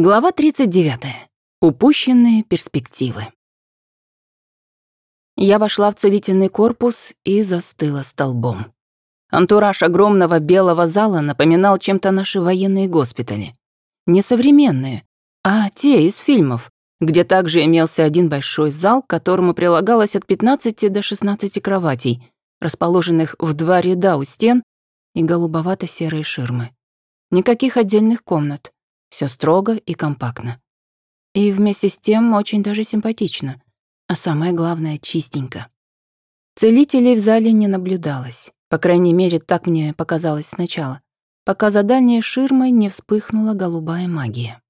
Глава 39. Упущенные перспективы. Я вошла в целительный корпус и застыла столбом. Антураж огромного белого зала напоминал чем-то наши военные госпитали. Не современные, а те из фильмов, где также имелся один большой зал, к которому прилагалось от 15 до 16 кроватей, расположенных в два ряда у стен и голубовато-серые ширмы. Никаких отдельных комнат. Все строго и компактно. И вместе с тем очень даже симпатично. А самое главное, чистенько. Целителей в зале не наблюдалось. По крайней мере, так мне показалось сначала, пока за дальней ширмой не вспыхнула голубая магия.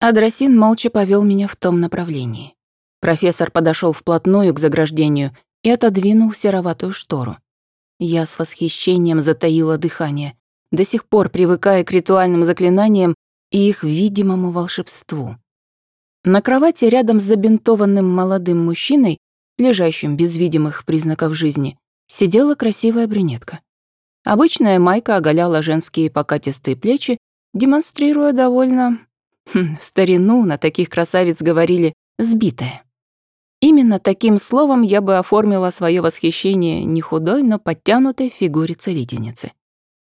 Адрасин молча повел меня в том направлении. Профессор подошел вплотную к заграждению и отодвинул сероватую штору. Я с восхищением затаила дыхание, до сих пор привыкая к ритуальным заклинаниям и их видимому волшебству. На кровати рядом с забинтованным молодым мужчиной, лежащим без видимых признаков жизни, сидела красивая брюнетка. Обычная майка оголяла женские покатистые плечи, демонстрируя довольно... Хм, в старину на таких красавиц говорили «сбитая». Именно таким словом я бы оформила свое восхищение не худой, но подтянутой фигуре целительницы.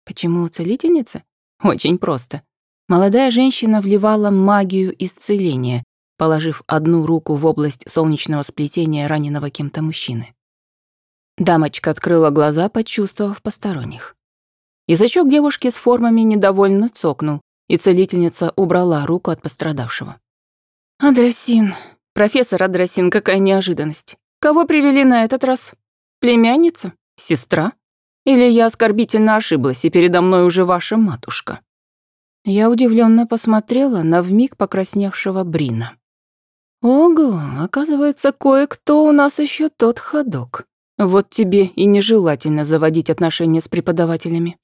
Почему целительницы? Очень просто. Молодая женщина вливала магию исцеления, положив одну руку в область солнечного сплетения раненого кем-то мужчины. Дамочка открыла глаза, почувствовав посторонних. Язычок девушки с формами недовольно цокнул, и целительница убрала руку от пострадавшего. «Адрасин, профессор Адрасин, какая неожиданность. Кого привели на этот раз? Племянница? Сестра? Или я оскорбительно ошиблась, и передо мной уже ваша матушка?» Я удивленно посмотрела на вмиг покрасневшего Брина. «Ого, оказывается, кое-кто у нас еще тот ходок. Вот тебе и нежелательно заводить отношения с преподавателями.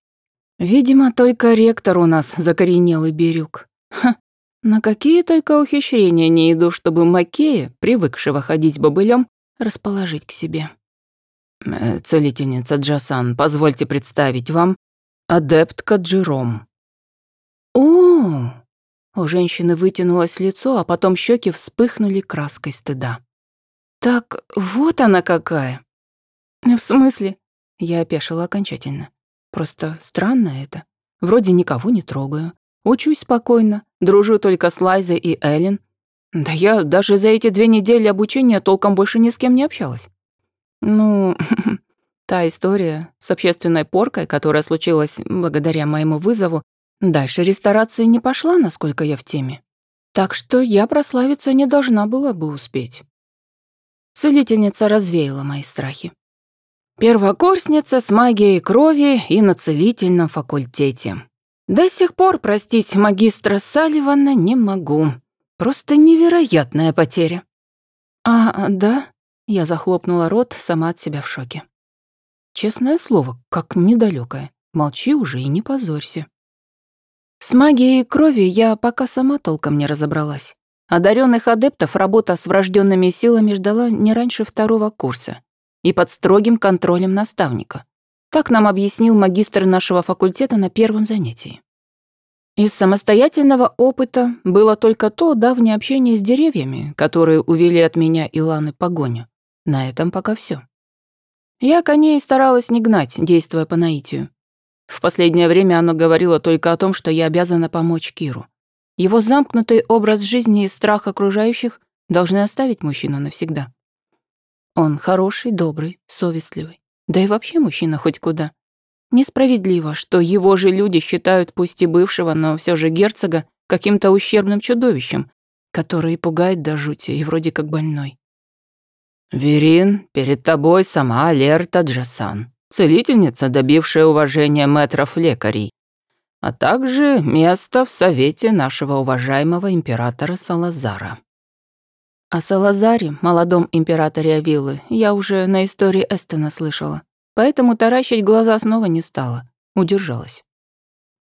Видимо, только ректор у нас закоренелый берюк. Ха, на какие только ухищрения не иду, чтобы Макея, привыкшего ходить бобылем, расположить к себе. Э, целительница Джасан, позвольте представить вам адептка Джером. О! У женщины вытянулось лицо, а потом щеки вспыхнули краской стыда. Так вот она какая. В смысле? Я опешила окончательно. Просто странно это. Вроде никого не трогаю. Учусь спокойно, дружу только с Лайзой и Эллен. Да я даже за эти две недели обучения толком больше ни с кем не общалась. Ну, та история с общественной поркой, которая случилась благодаря моему вызову, Дальше ресторация не пошла, насколько я в теме. Так что я прославиться не должна была бы успеть. Целительница развеяла мои страхи. Первокурсница с магией крови и на целительном факультете. До сих пор простить магистра Салливана не могу. Просто невероятная потеря. А, да? Я захлопнула рот, сама от себя в шоке. Честное слово, как недалёкая. Молчи уже и не позорься. С магией крови я пока сама толком не разобралась. Одаренных адептов работа с врожденными силами ждала не раньше второго курса и под строгим контролем наставника. Так нам объяснил магистр нашего факультета на первом занятии. Из самостоятельного опыта было только то давнее общение с деревьями, которые увели от меня и Ланы погоню. На этом пока все. Я коней старалась не гнать, действуя по наитию. В последнее время оно говорило только о том, что я обязана помочь Киру. Его замкнутый образ жизни и страх окружающих должны оставить мужчину навсегда. Он хороший, добрый, совестливый. Да и вообще мужчина хоть куда. Несправедливо, что его же люди считают пусть и бывшего, но все же герцога каким-то ущербным чудовищем, который пугает до жути и вроде как больной. «Верин, перед тобой сама Алерта Джасан», целительница, добившая уважения мэтров-лекарей, а также место в совете нашего уважаемого императора Салазара. О Салазаре, молодом императоре Авилы, я уже на истории Эстона слышала, поэтому таращить глаза снова не стала, удержалась.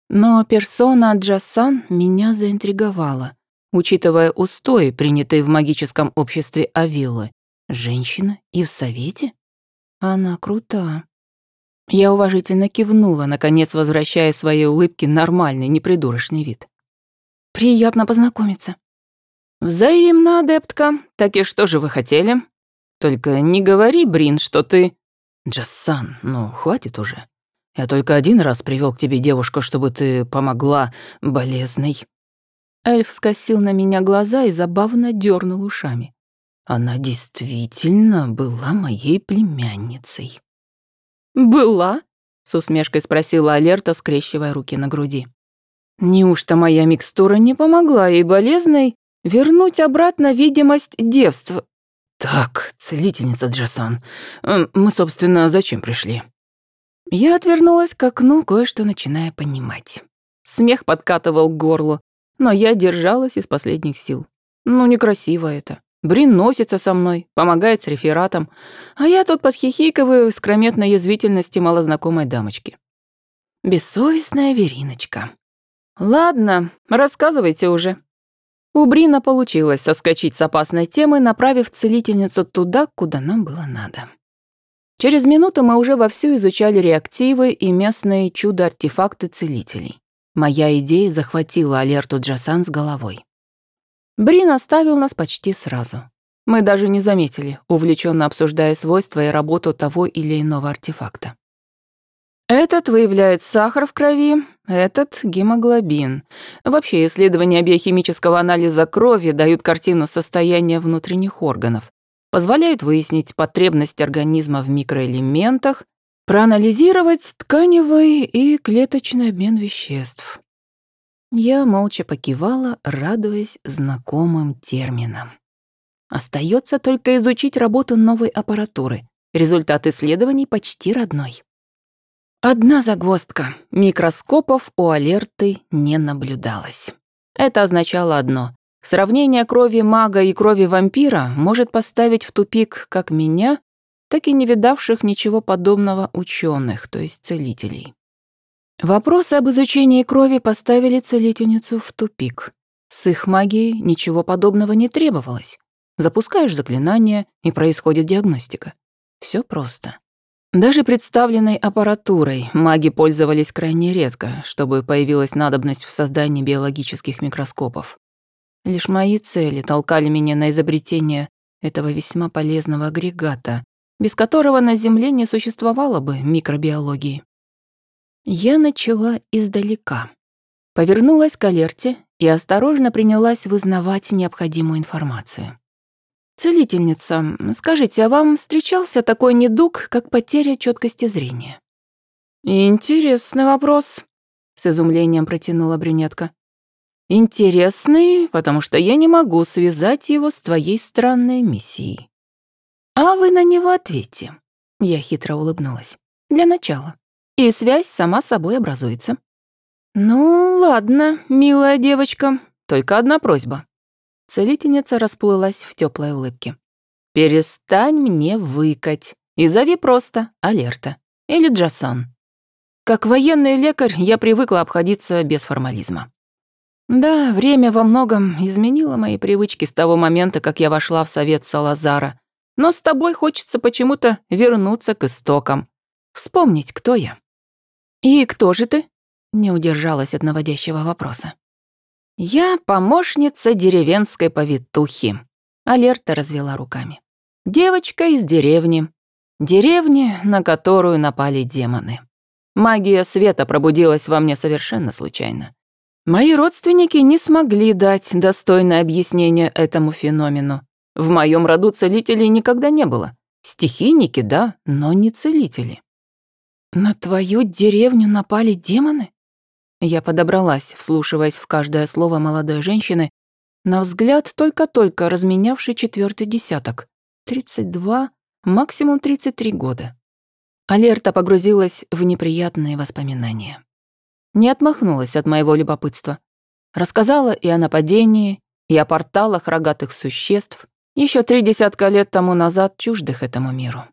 Но персона Джасан меня заинтриговала, учитывая устои, принятые в магическом обществе Авилы. Женщина и в совете? Она крута. Я уважительно кивнула, наконец возвращая своей улыбке нормальный, непридурочный вид. Приятно познакомиться. Взаимно, адептка. Так и что же вы хотели? Только не говори, Брин, что ты... Джассан, ну, хватит уже. Я только один раз привел к тебе девушку, чтобы ты помогла болезной. Эльф скосил на меня глаза и забавно дернул ушами. Она действительно была моей племянницей. «Была?» — с усмешкой спросила Алерта, скрещивая руки на груди. «Неужто моя микстура не помогла ей болезной вернуть обратно видимость девства?» «Так, целительница Джасан, мы, собственно, зачем пришли?» Я отвернулась к окну, кое-что начиная понимать. Смех подкатывал к горлу, но я держалась из последних сил. Ну, некрасиво это. Брин носится со мной, помогает с рефератом, а я тут подхихикиваю с крометной язвительности малознакомой дамочки. Бессовестная Вериночка. Ладно, рассказывайте уже. У Брина получилось соскочить с опасной темы, направив целительницу туда, куда нам было надо. Через минуту мы уже вовсю изучали реактивы и местные чудо-артефакты целителей. Моя идея захватила Алерту Джасан с головой. Брин оставил нас почти сразу. Мы даже не заметили, увлеченно обсуждая свойства и работу того или иного артефакта. Этот выявляет сахар в крови, этот — гемоглобин. Вообще, исследования биохимического анализа крови дают картину состояния внутренних органов, позволяют выяснить потребность организма в микроэлементах, проанализировать тканевый и клеточный обмен веществ. Я молча покивала, радуясь знакомым терминам. Остается только изучить работу новой аппаратуры. Результат исследований почти родной. Одна загвоздка. Микроскопов у алерты не наблюдалось. Это означало одно. Сравнение крови мага и крови вампира может поставить в тупик как меня, так и не видавших ничего подобного ученых, то есть целителей. Вопросы об изучении крови поставили целительницу в тупик. С их магией ничего подобного не требовалось. Запускаешь заклинание, и происходит диагностика. Все просто. Даже представленной аппаратурой маги пользовались крайне редко, чтобы появилась надобность в создании биологических микроскопов. Лишь мои цели толкали меня на изобретение этого весьма полезного агрегата, без которого на Земле не существовало бы микробиологии. Я начала издалека. Повернулась к алерте и осторожно принялась вызнавать необходимую информацию. «Целительница, скажите, а вам встречался такой недуг, как потеря четкости зрения?» «Интересный вопрос», — с изумлением протянула брюнетка. «Интересный, потому что я не могу связать его с твоей странной миссией». «А вы на него ответьте», — я хитро улыбнулась. «Для начала и связь сама собой образуется. «Ну, ладно, милая девочка, только одна просьба». Целительница расплылась в теплой улыбке. «Перестань мне выкать и зови просто Алерта или Джасан. Как военный лекарь я привыкла обходиться без формализма. Да, время во многом изменило мои привычки с того момента, как я вошла в совет Салазара, но с тобой хочется почему-то вернуться к истокам, вспомнить, кто я. «И кто же ты?» — не удержалась от наводящего вопроса. «Я помощница деревенской повитухи», — Алерта развела руками. «Девочка из деревни. Деревни, на которую напали демоны. Магия света пробудилась во мне совершенно случайно. Мои родственники не смогли дать достойное объяснение этому феномену. В моем роду целителей никогда не было. Стихийники, да, но не целители. «На твою деревню напали демоны?» Я подобралась, вслушиваясь в каждое слово молодой женщины, на взгляд только-только разменявший четвертый десяток. 32, максимум 33 года. Алерта погрузилась в неприятные воспоминания. Не отмахнулась от моего любопытства. Рассказала и о нападении, и о порталах рогатых существ, еще три десятка лет тому назад чуждых этому миру.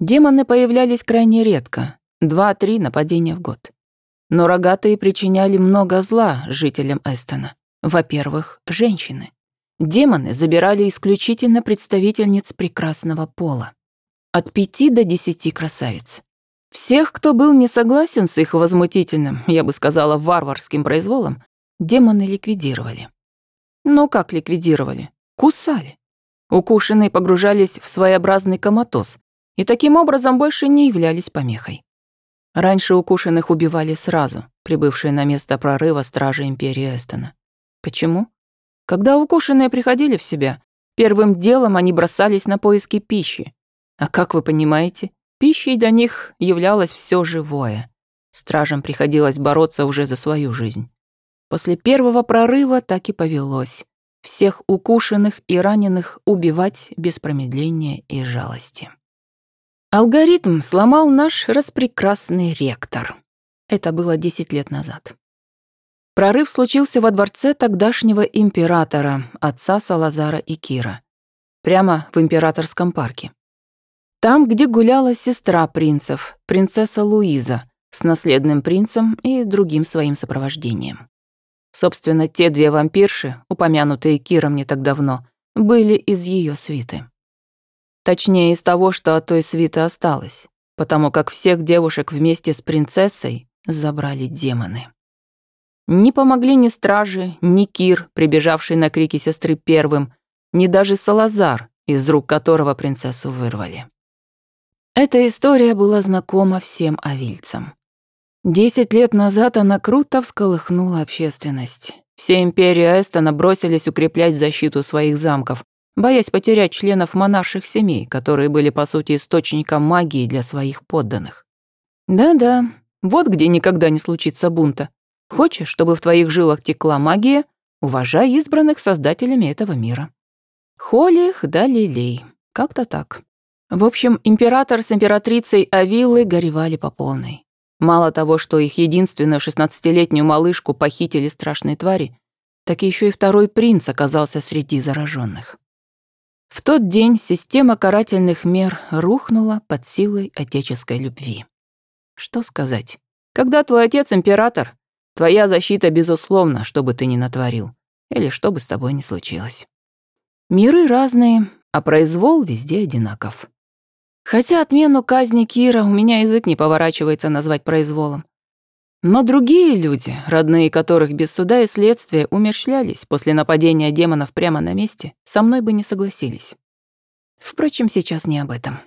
Демоны появлялись крайне редко, Два-три нападения в год. Но рогатые причиняли много зла жителям Эстона. Во-первых, женщины. Демоны забирали исключительно представительниц прекрасного пола. От пяти до десяти красавиц. Всех, кто был не согласен с их возмутительным, я бы сказала, варварским произволом, демоны ликвидировали. Но как ликвидировали? Кусали. Укушенные погружались в своеобразный коматоз и таким образом больше не являлись помехой. Раньше укушенных убивали сразу, прибывшие на место прорыва стражи Империи Эстона. Почему? Когда укушенные приходили в себя, первым делом они бросались на поиски пищи. А как вы понимаете, пищей для них являлось все живое. Стражам приходилось бороться уже за свою жизнь. После первого прорыва так и повелось. Всех укушенных и раненых убивать без промедления и жалости. Алгоритм сломал наш распрекрасный ректор. Это было 10 лет назад. Прорыв случился во дворце тогдашнего императора, отца Салазара и Кира. Прямо в императорском парке. Там, где гуляла сестра принцев, принцесса Луиза, с наследным принцем и другим своим сопровождением. Собственно, те две вампирши, упомянутые Киром не так давно, были из ее свиты. Точнее, из того, что от той свиты осталось, потому как всех девушек вместе с принцессой забрали демоны. Не помогли ни стражи, ни Кир, прибежавший на крики сестры первым, ни даже Салазар, из рук которого принцессу вырвали. Эта история была знакома всем авильцам. Десять лет назад она круто всколыхнула общественность. Все империи Эстона бросились укреплять защиту своих замков, боясь потерять членов монарших семей, которые были, по сути, источником магии для своих подданных. Да-да, вот где никогда не случится бунта. Хочешь, чтобы в твоих жилах текла магия, уважай избранных создателями этого мира. Холи их да лилей. Как-то так. В общем, император с императрицей Авилы горевали по полной. Мало того, что их единственную шестнадцатилетнюю малышку похитили страшные твари, так еще и второй принц оказался среди зараженных. В тот день система карательных мер рухнула под силой отеческой любви. Что сказать? Когда твой отец император, твоя защита безусловно, что бы ты ни натворил, или что бы с тобой ни случилось. Миры разные, а произвол везде одинаков. Хотя отмену казни Кира у меня язык не поворачивается назвать произволом. Но другие люди, родные которых без суда и следствия умерщвлялись после нападения демонов прямо на месте, со мной бы не согласились. Впрочем, сейчас не об этом.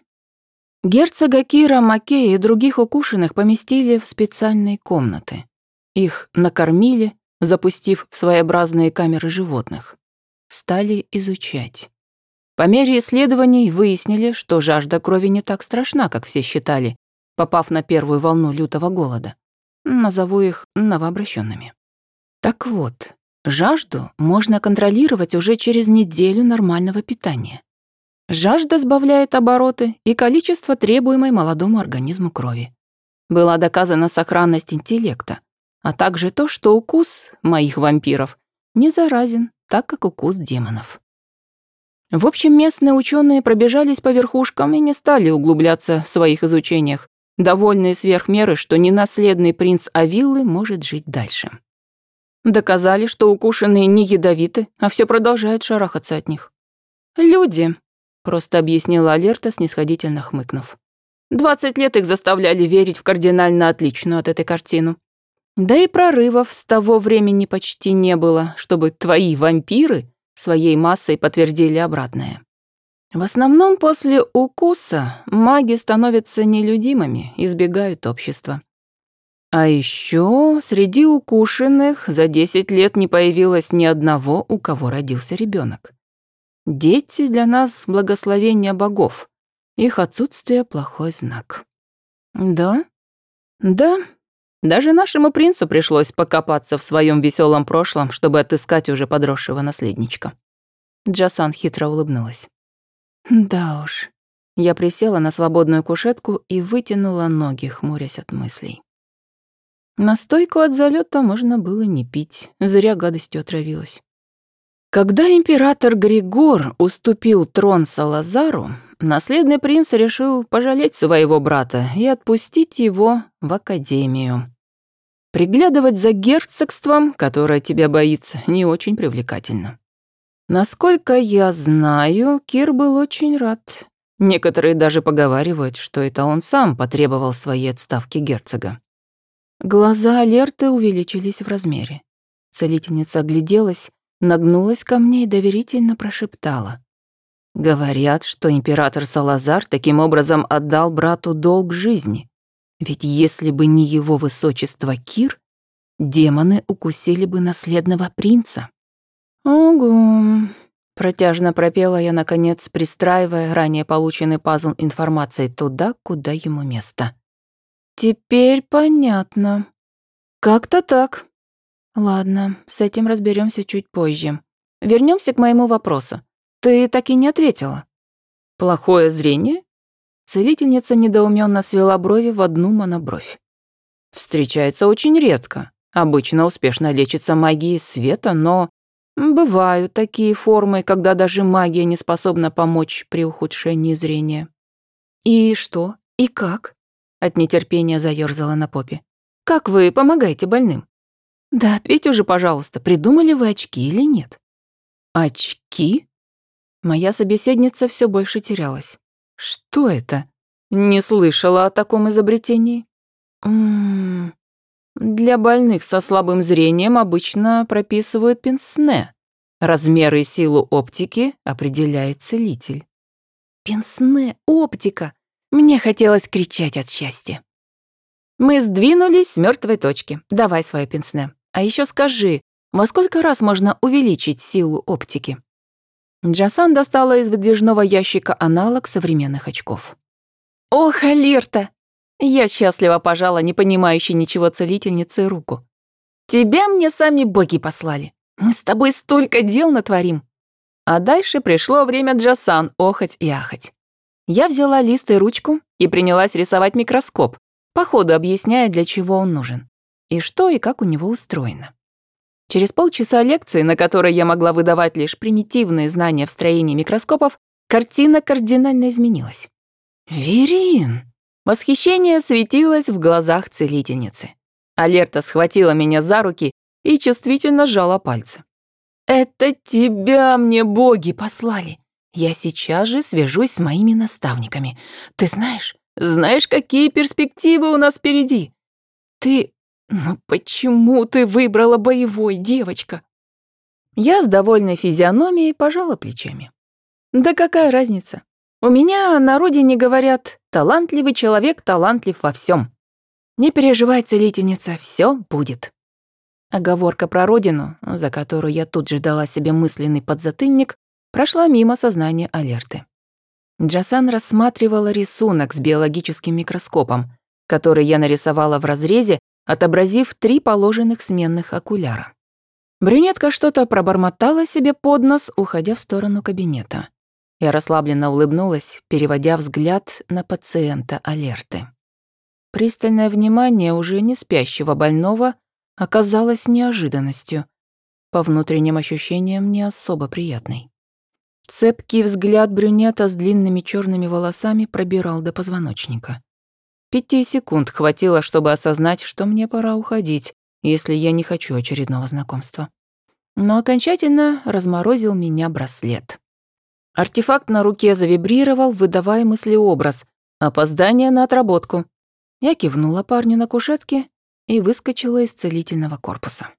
Герцога Кира, Макея и других укушенных поместили в специальные комнаты. Их накормили, запустив в своеобразные камеры животных. Стали изучать. По мере исследований выяснили, что жажда крови не так страшна, как все считали, попав на первую волну лютого голода. Назову их новообращенными. Так вот, жажду можно контролировать уже через неделю нормального питания. Жажда сбавляет обороты и количество требуемой молодому организму крови. Была доказана сохранность интеллекта, а также то, что укус моих вампиров не заразен, так как укус демонов. В общем, местные ученые пробежались по верхушкам и не стали углубляться в своих изучениях, довольные сверх меры, что ненаследный принц Авиллы может жить дальше. Доказали, что укушенные не ядовиты, а все продолжают шарахаться от них. «Люди», — просто объяснила Алерта, снисходительно хмыкнув. «Двадцать лет их заставляли верить в кардинально отличную от этой картину. Да и прорывов с того времени почти не было, чтобы твои вампиры своей массой подтвердили обратное. В основном после укуса маги становятся нелюдимыми, избегают общества. А еще среди укушенных за 10 лет не появилось ни одного, у кого родился ребенок. Дети для нас благословение богов. Их отсутствие плохой знак. Да? Да. Даже нашему принцу пришлось покопаться в своем веселом прошлом, чтобы отыскать уже подросшего наследничка. Джасан хитро улыбнулась. Да уж. Я присела на свободную кушетку и вытянула ноги, хмурясь от мыслей. Настойку от залета можно было не пить, зря гадостью отравилась. Когда император Григор уступил трон Салазару, наследный принц решил пожалеть своего брата и отпустить его в академию. Приглядывать за герцогством, которое тебя боится, не очень привлекательно. Насколько я знаю, Кир был очень рад. Некоторые даже поговаривают, что это он сам потребовал своей отставки герцога. Глаза Алерты увеличились в размере. Целительница огляделась, нагнулась ко мне и доверительно прошептала. Говорят, что император Салазар таким образом отдал брату долг жизни. Ведь если бы не его высочество Кир, демоны укусили бы наследного принца. «Ого!» — протяжно пропела я, наконец, пристраивая ранее полученный пазл информации туда, куда ему место. «Теперь понятно. Как-то так. Ладно, с этим разберемся чуть позже. Вернемся к моему вопросу. Ты так и не ответила. Плохое зрение? Целительница недоуменно свела брови в одну монобровь. Встречается очень редко. Обычно успешно лечится магией света, но бывают такие формы, когда даже магия не способна помочь при ухудшении зрения. И что? И как? От нетерпения заёрзала на попе. Как вы помогаете больным? Да ответь уже, пожалуйста, придумали вы очки или нет? Очки? Моя собеседница все больше терялась. Что это? Не слышала о таком изобретении. М -м -м. Для больных со слабым зрением обычно прописывают пенсне. Размеры и силу оптики определяет целитель. Пенсне, оптика. Мне хотелось кричать от счастья. Мы сдвинулись с мертвой точки. Давай свое пенсне. А еще скажи, во сколько раз можно увеличить силу оптики? Джасан достала из выдвижного ящика аналог современных очков. «Ох, Алирта!» Я счастливо пожала не понимающей ничего целительнице руку. «Тебя мне сами боги послали. Мы с тобой столько дел натворим». А дальше пришло время Джасан охать и ахать. Я взяла лист и ручку и принялась рисовать микроскоп, по ходу объясняя, для чего он нужен, и что и как у него устроено. Через полчаса лекции, на которой я могла выдавать лишь примитивные знания в строении микроскопов, картина кардинально изменилась. «Верин!» Восхищение светилось в глазах целительницы. Алерта схватила меня за руки и чувствительно сжала пальцы. «Это тебя мне боги послали. Я сейчас же свяжусь с моими наставниками. Ты знаешь, знаешь, какие перспективы у нас впереди? Ты «Но почему ты выбрала боевой, девочка?» Я с довольной физиономией пожала плечами. «Да какая разница? У меня на родине говорят, талантливый человек талантлив во всем. Не переживай, целительница, все будет». Оговорка про родину, за которую я тут же дала себе мысленный подзатыльник, прошла мимо сознания Алерты. Джасан рассматривала рисунок с биологическим микроскопом, который я нарисовала в разрезе отобразив три положенных сменных окуляра. Брюнетка что-то пробормотала себе под нос, уходя в сторону кабинета. Я расслабленно улыбнулась, переводя взгляд на пациента Алерты. Пристальное внимание уже не спящего больного оказалось неожиданностью, по внутренним ощущениям не особо приятной. Цепкий взгляд брюнета с длинными черными волосами пробирал до позвоночника. Пяти секунд хватило, чтобы осознать, что мне пора уходить, если я не хочу очередного знакомства. Но окончательно разморозил меня браслет. Артефакт на руке завибрировал, выдавая мыслеобраз. Опоздание на отработку. Я кивнула парню на кушетке и выскочила из целительного корпуса.